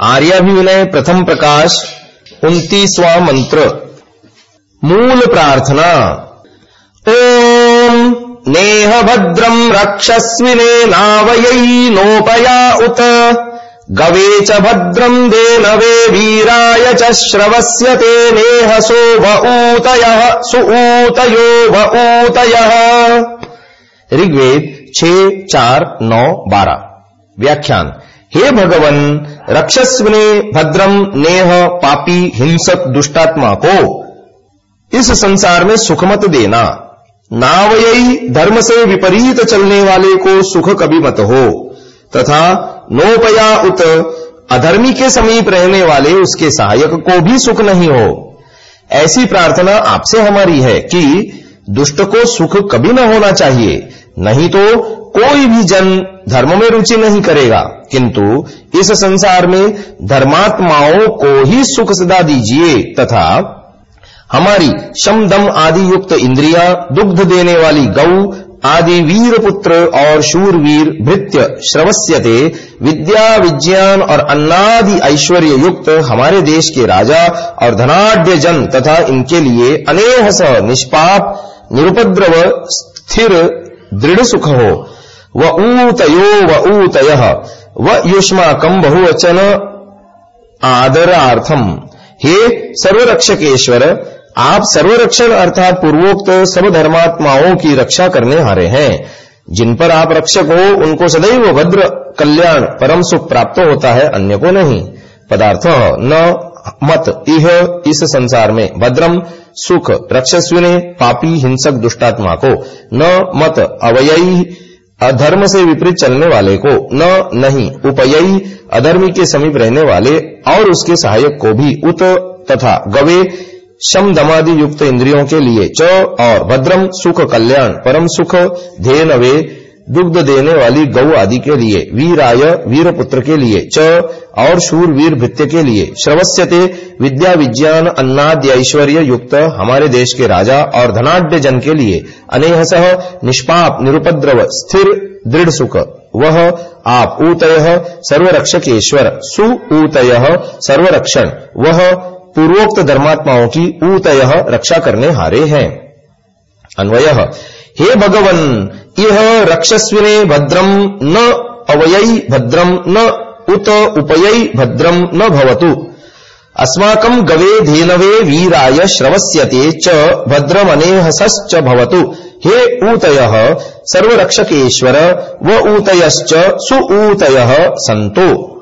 आर्याभिविनय प्रथम प्रकाश उन्तीसवा मंत्र। मूल प्रार्थना, ओम नेह भद्रम रक्षस्विने नावयै नोपया उत, गवे च भद्रम देनवे वीराय च श्रवस्य ते नेह सो ऊतयः, सुऊतयो ऊतयः। ऋग्वेद छ, चार, नौ, बारह। व्याख्यान। हे भगवन, रक्षस्वने भद्रम नेह पापी हिंसक दुष्टात्मा को इस संसार में सुख मत देना। नावयी धर्म से विपरीत चलने वाले को सुख कभी मत हो। तथा नोपया उत अधर्मी के समीप रहने वाले उसके सहायक को भी सुख नहीं हो। ऐसी प्रार्थना आपसे हमारी है कि दुष्ट को सुख कभी न होना चाहिए। नहीं तो कोई भी जन धर्म में रुचि नहीं करेगा, किंतु इस संसार में धर्मात्माओं को ही सुख सदा दीजिए तथा हमारी शम दम आदि युक्त इंद्रिया, दुग्ध देने वाली गौ आदि वीर पुत्र और शूरवीर भृत्य श्रवस्यते, विद्या विज्ञान और अन्नादि ऐश्वर्य युक्त हमारे देश के राजा और धनाढ़ जन तथा इनके लिए अनेह स निष्पाप, निरुपद्रव, स्थिर, दृढ़ सुख हो। व ऊतयो व ऊतय व युष्माकम बहुवचन आदरार्थम। हे सर्वरक्षकेश्वर, आप सर्वरक्षण अर्थात पूर्वोक्त सब धर्मात्माओं की रक्षा करने हारे हैं। जिन पर आप रक्षक हो, उनको सदैव भद्र कल्याण, परम सुख प्राप्त होता है, अन्य को नहीं। पदार्थ न, मत, इह, इस संसार में भद्रम, सुख, रक्षस्विने, पापी, हिंसक, दुष्टात्मा को। न, मत अवयी अधर्म से विपरीत चलने वाले को न, नहीं उपयी अधर्मी के समीप रहने वाले और उसके सहायक को भी उत तथा गवे शम दमादि युक्त इंद्रियों के लिए च और भद्रम सुख कल्याण, परम सुख, धेनवे दुग्ध देने वाली गौ आदि के लिए, वीराय वीर पुत्र के लिए, च, और शूर वीर भृत्य के लिए, श्रवस्यते, विद्या विज्ञान अन्नाद्य ऐश्वर्य युक्त हमारे देश के राजा और धनाढ़ जन के लिए, अनेहस निष्पाप, निरुपद्रव, स्थिर, दृढ़ सुख। वह, आप, ऊतय, सर्वरक्षकेश्वर सु ऊतय सर्वरक्षण। वह, पूर्वोक्त धर्मात्माओं की ऊतय रक्षा करने हारे हैं। अन्वय। हे भगवन, इह रक्षस्विने भद्रम न अवयई भद्रम न उत उपयई भद्रम न भवतु। अस्माकं गवे धेनवे वीराय श्रवस्यते च, भद्रमनेहसश्च भवतु। हे ऊतयः, सर्वरक्षकेश्वर, व ऊतयश्च सुऊतयः सन्तु।